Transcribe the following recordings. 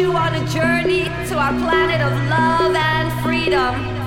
you on a journey to our planet of love and freedom.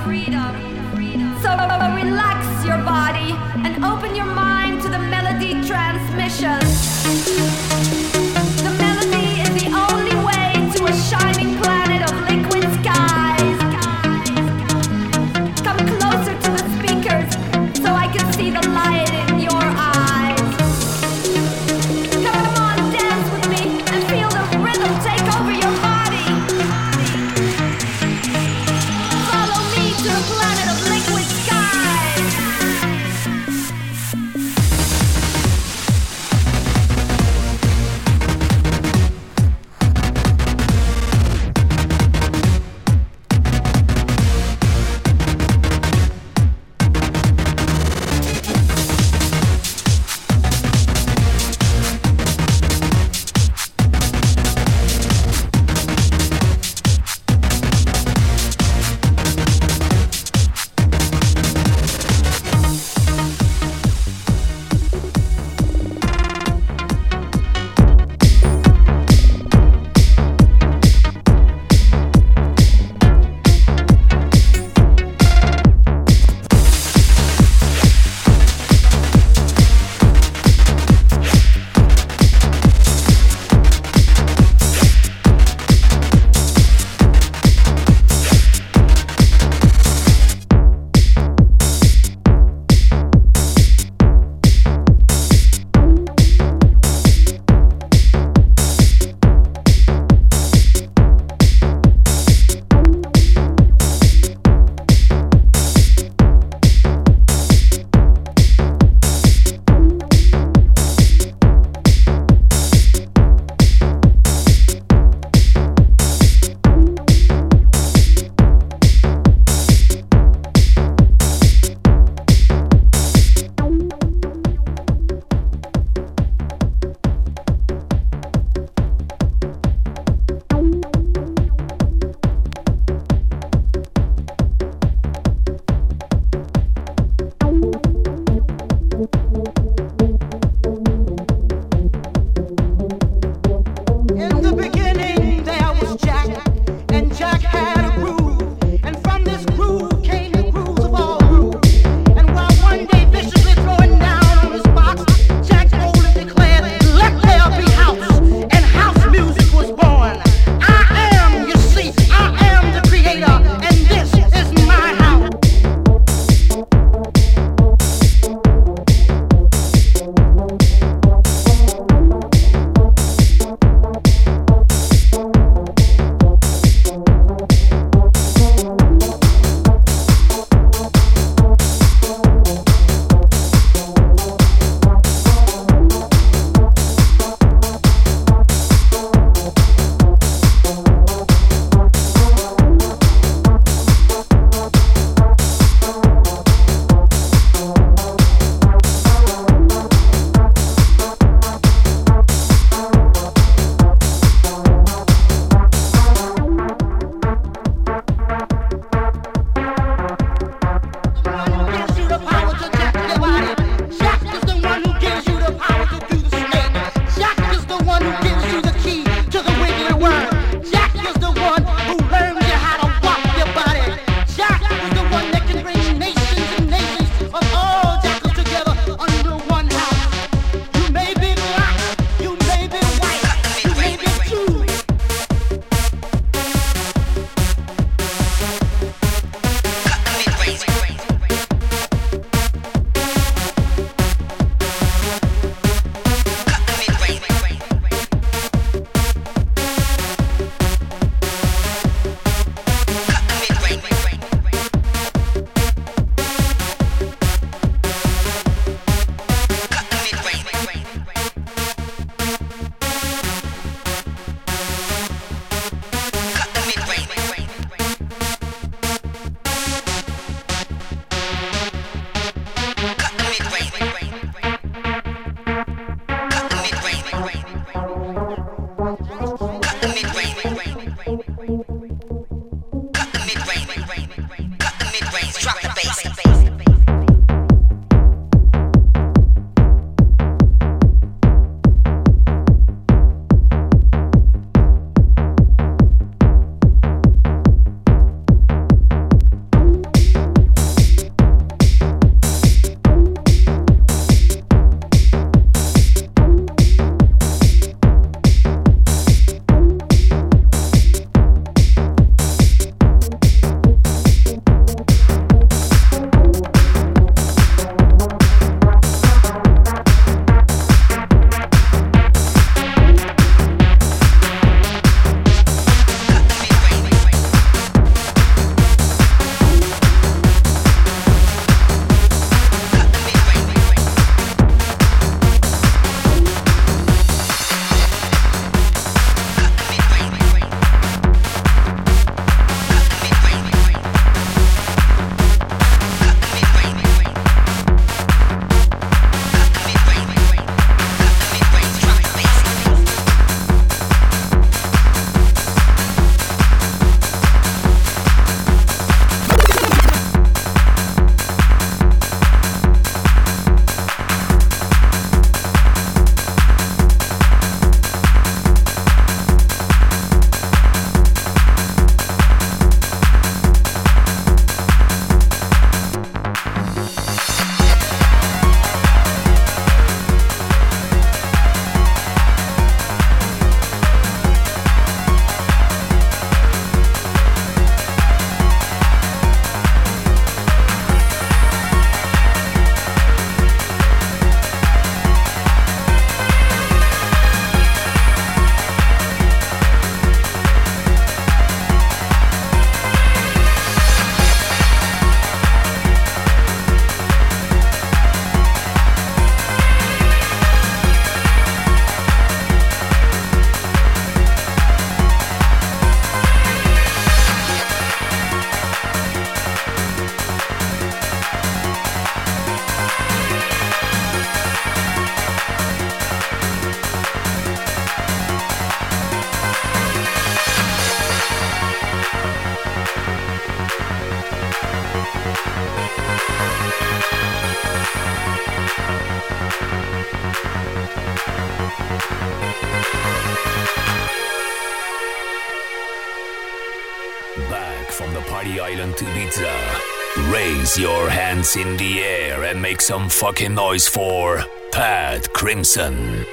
Raise your hands in the air and make some fucking noise for Pat Krimson.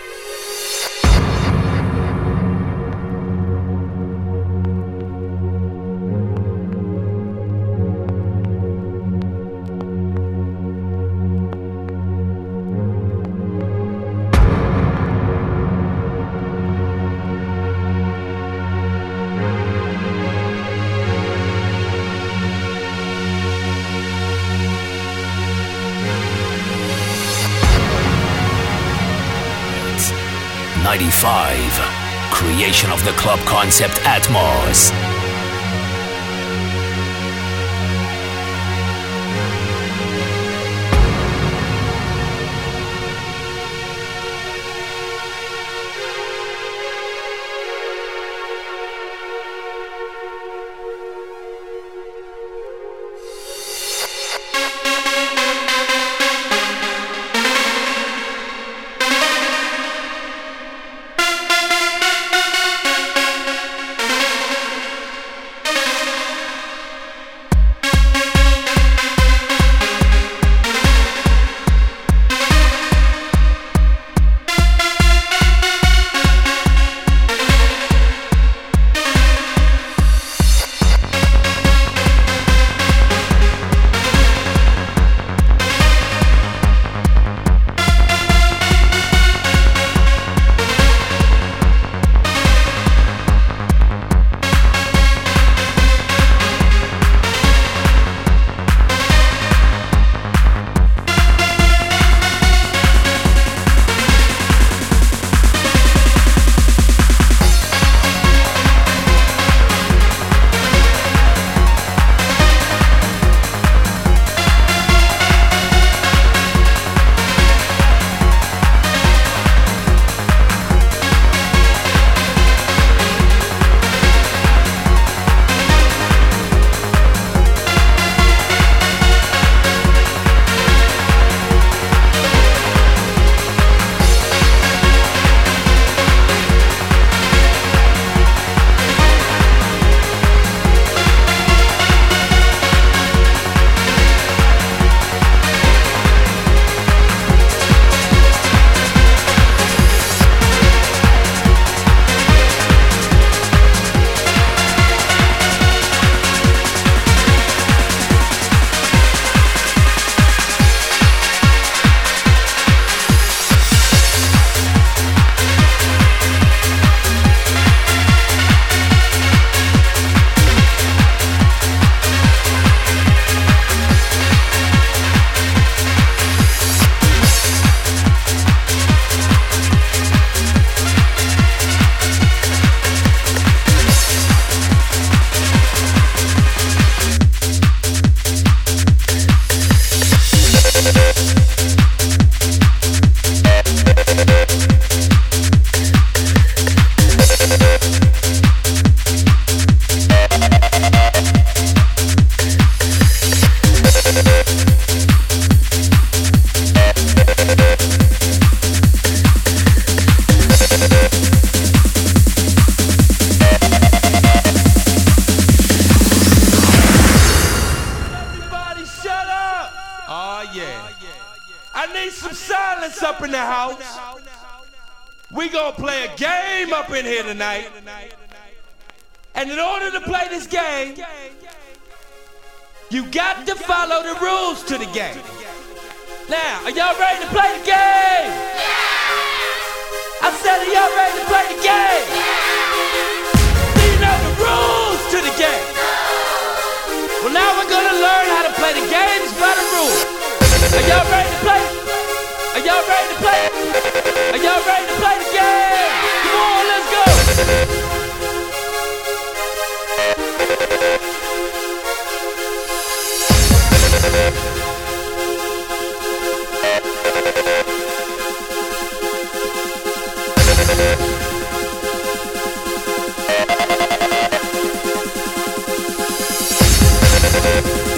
Creation of the club concept ATMOZ. here tonight. And in order to play this game, you got to follow the rules to the game. Now, are y'all ready to play the game? Yeah! I said, are y'all ready to play the game? Yeah! Do you know the rules to the game? No! Well, now we're gonna learn how to play the games by the rules. Are y'all ready to play? y'all ready to play? Are y'all ready to play the game? Come on, let's go!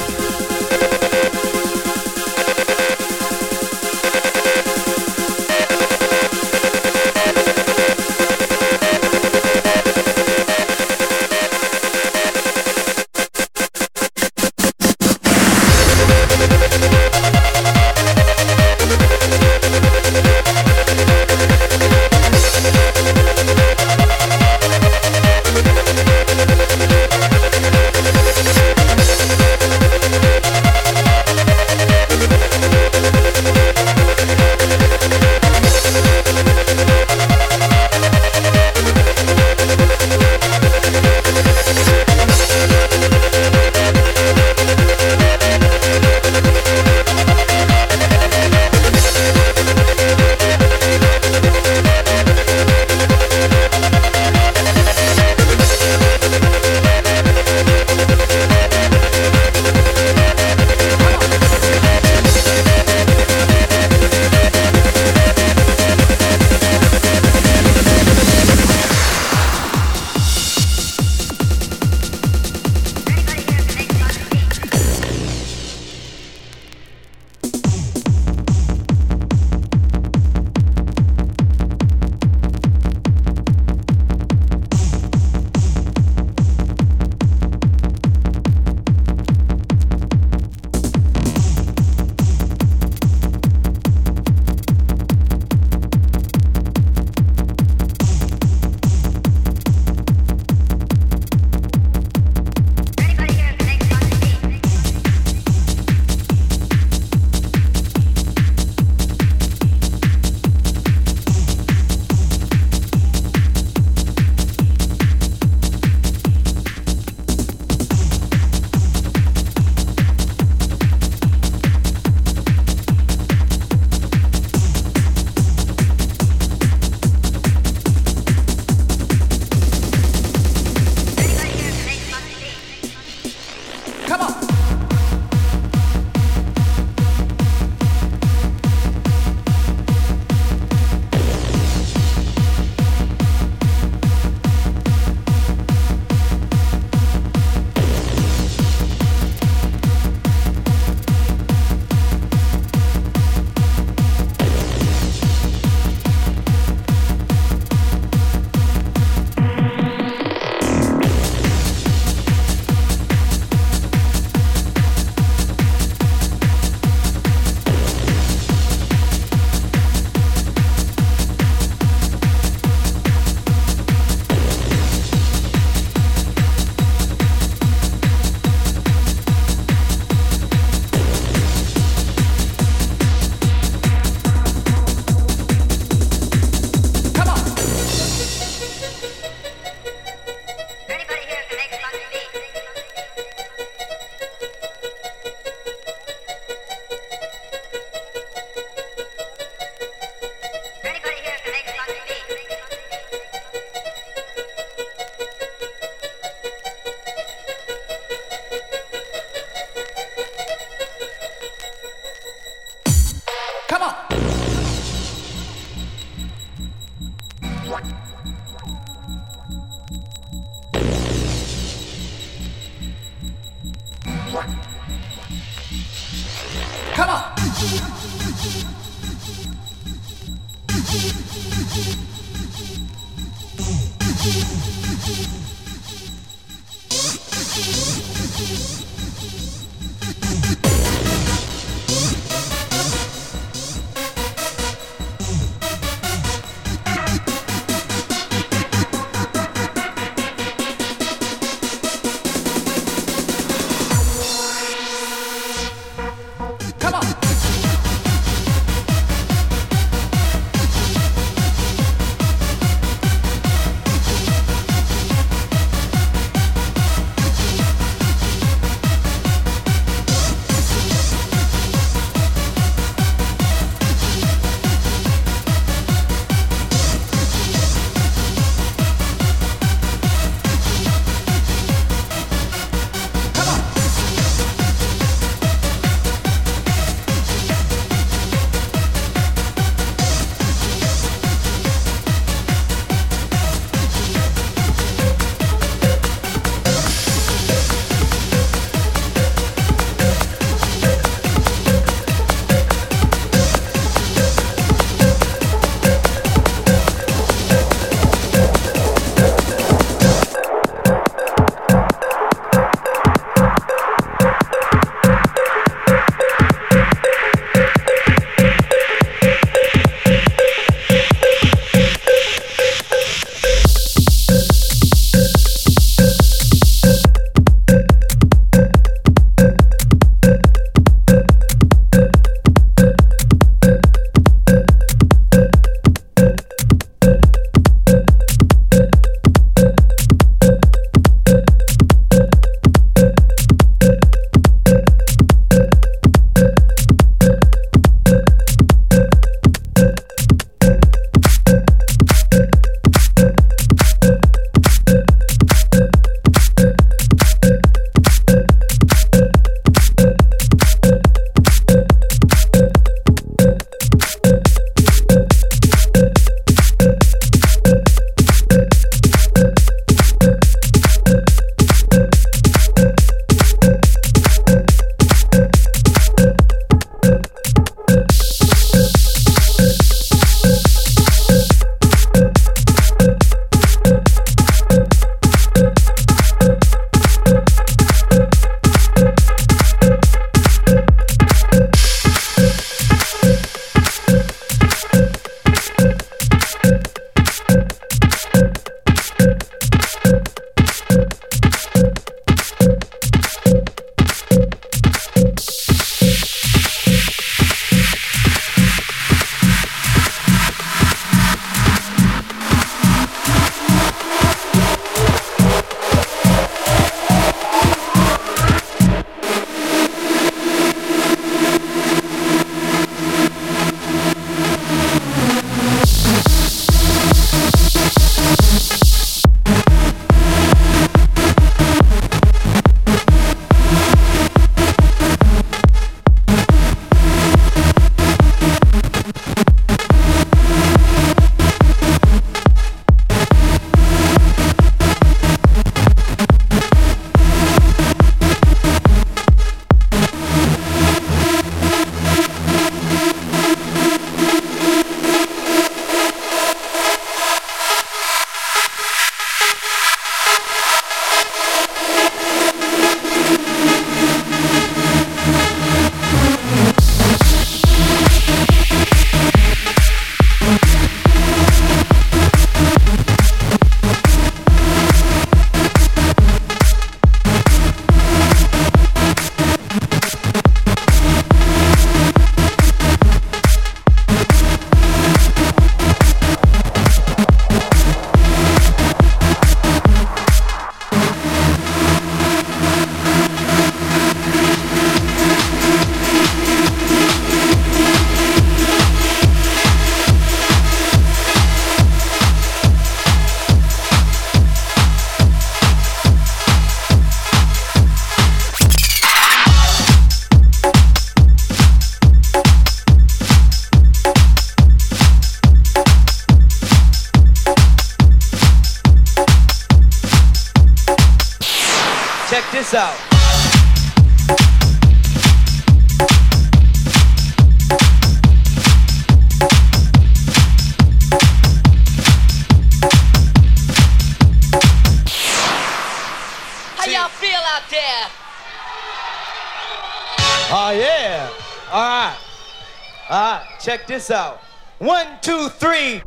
out. One, two, three.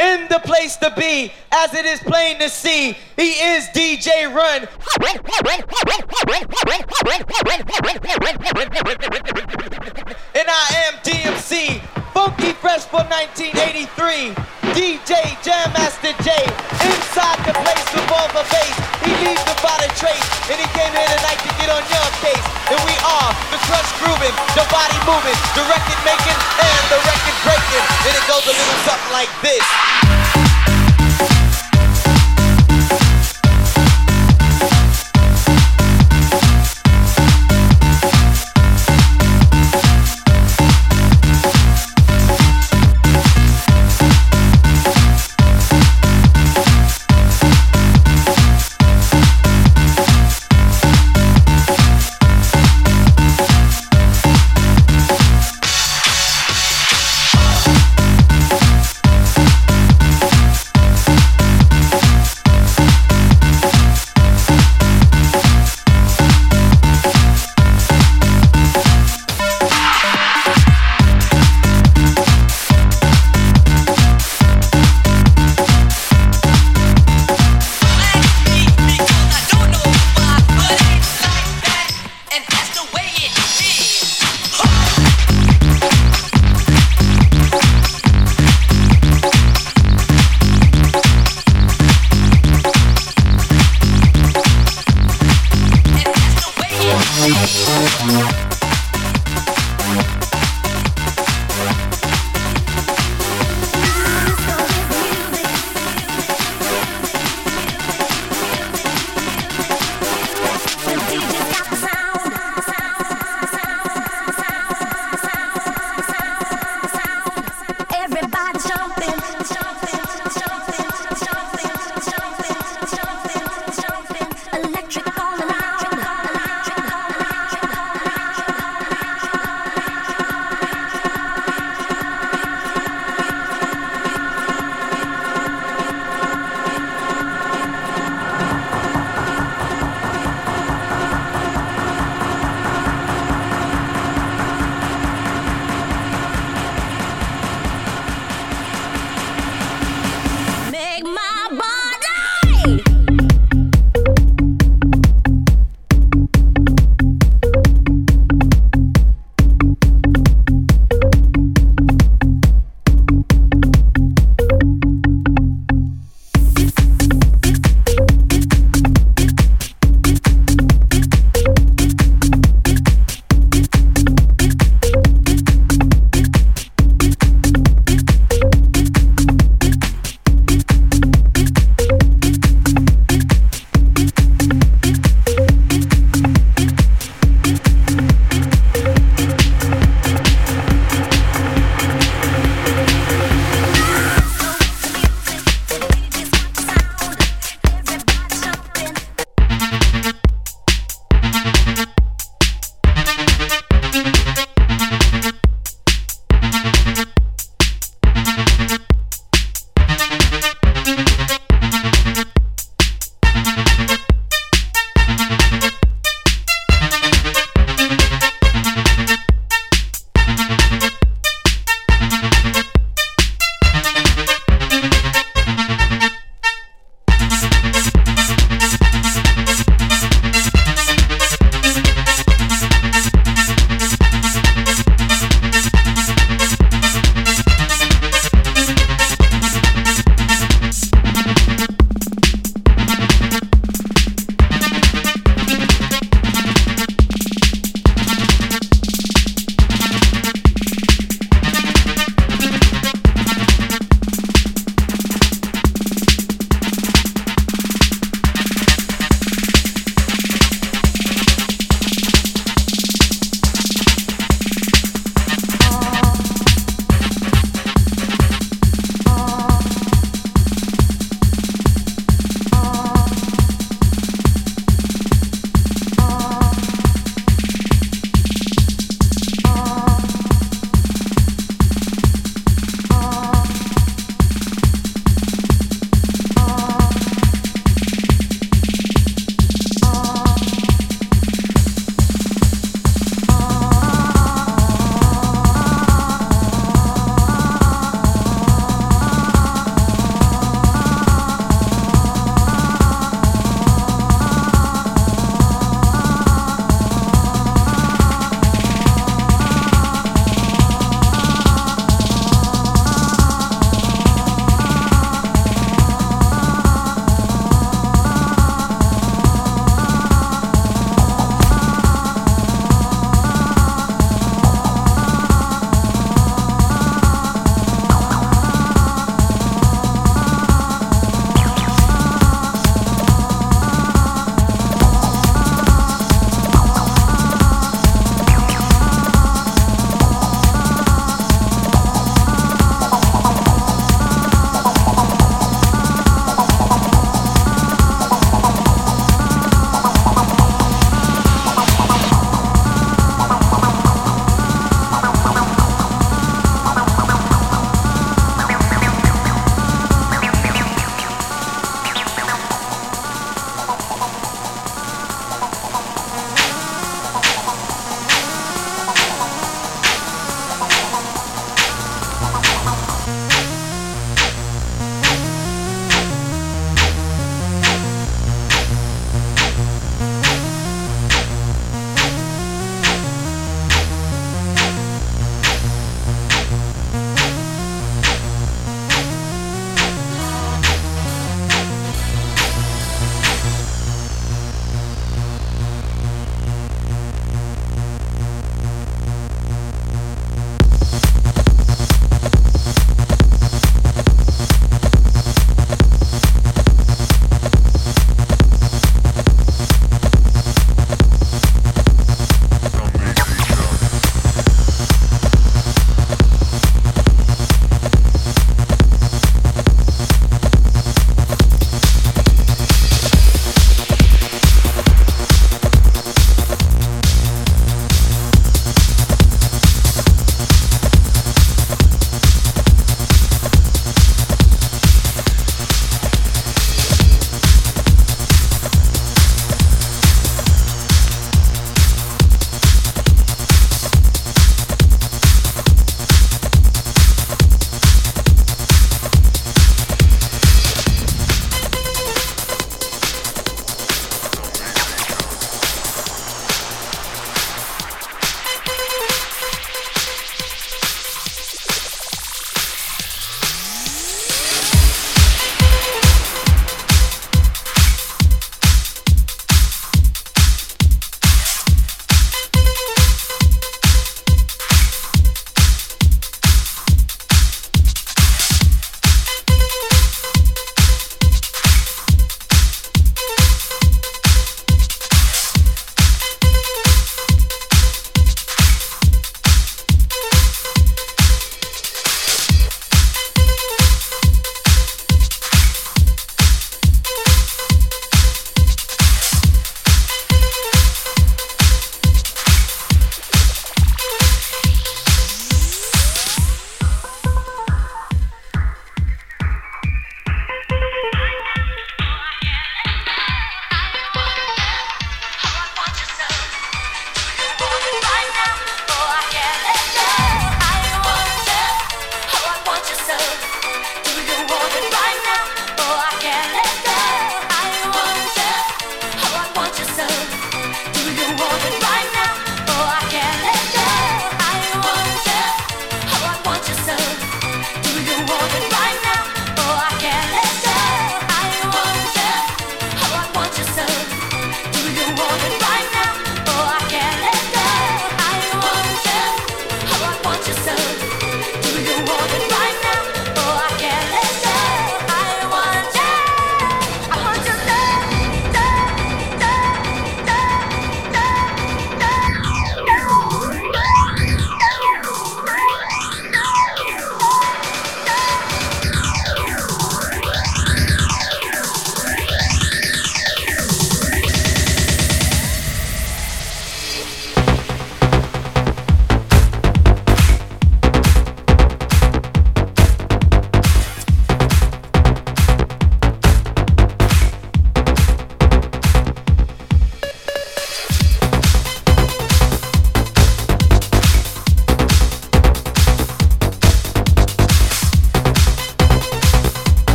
In the place to be, as it is plain to see, he is DJ Run.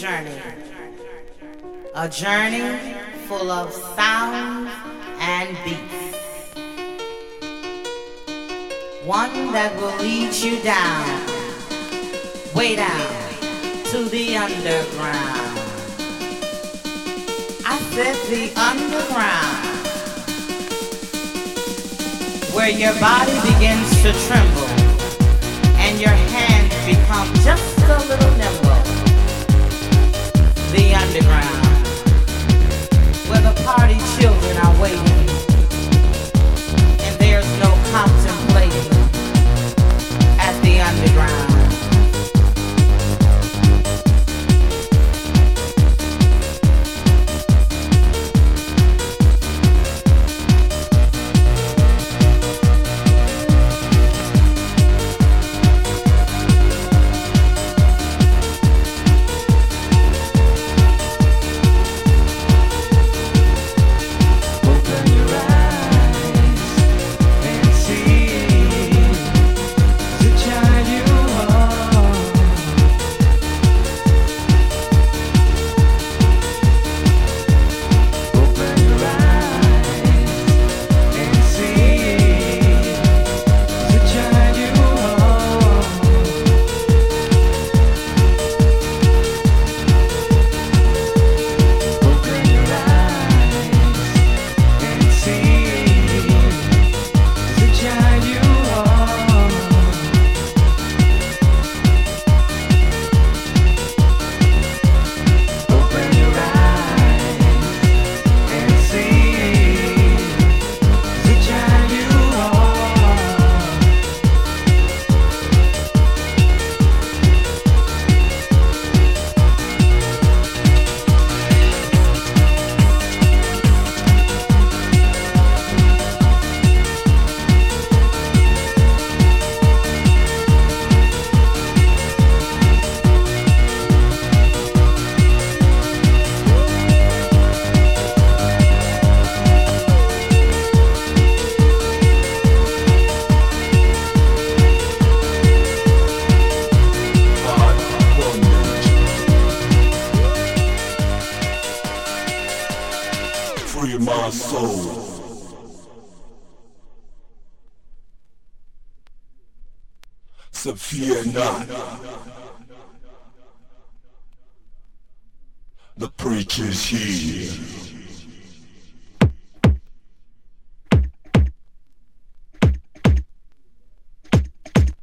Journey. A journey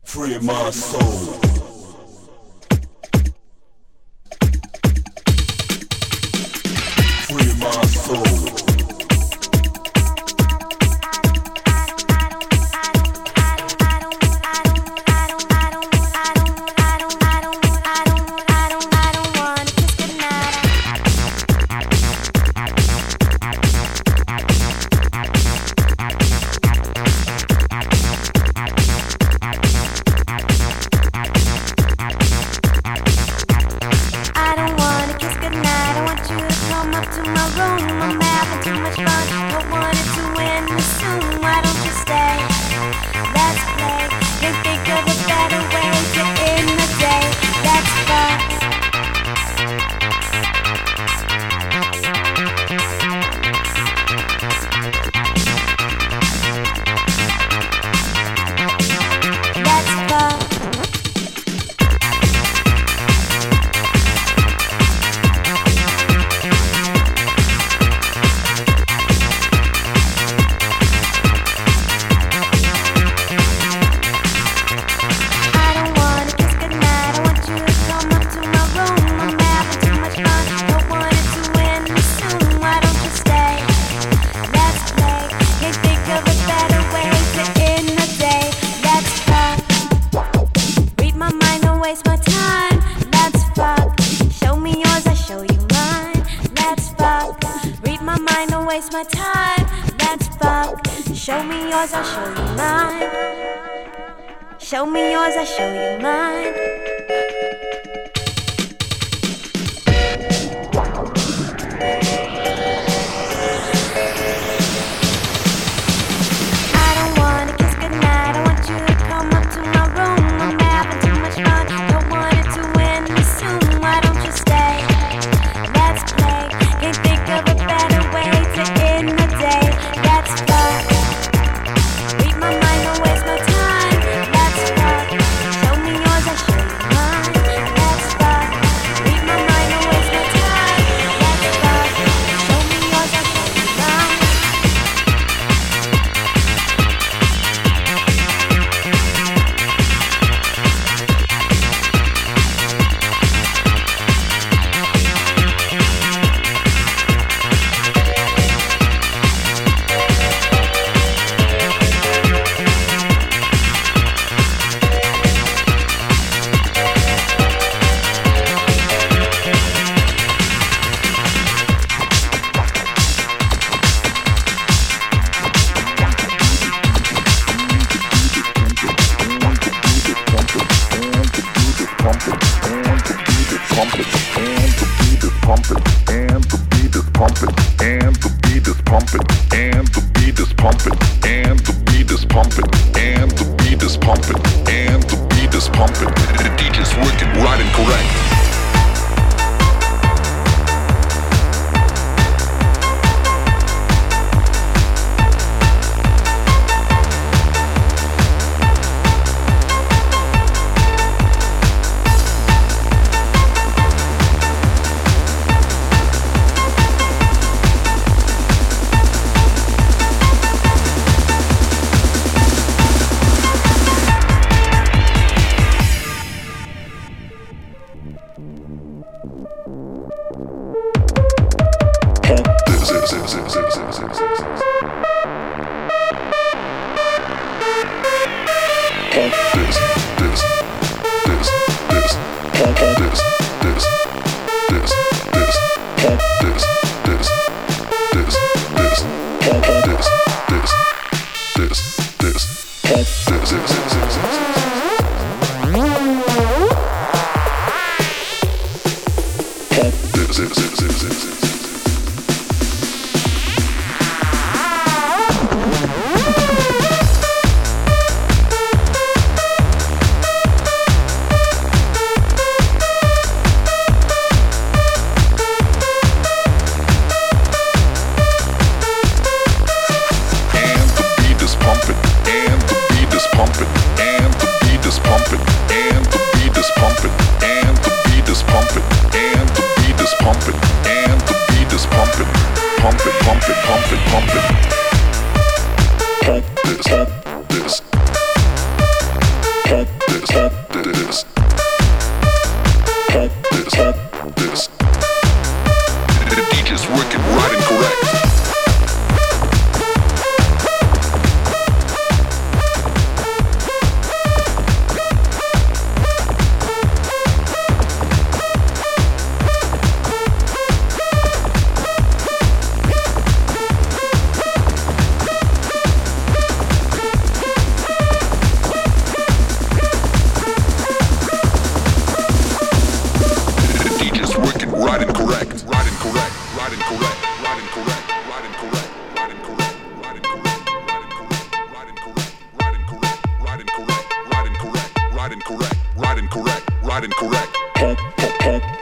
free my soul. Where is the sound I heard before?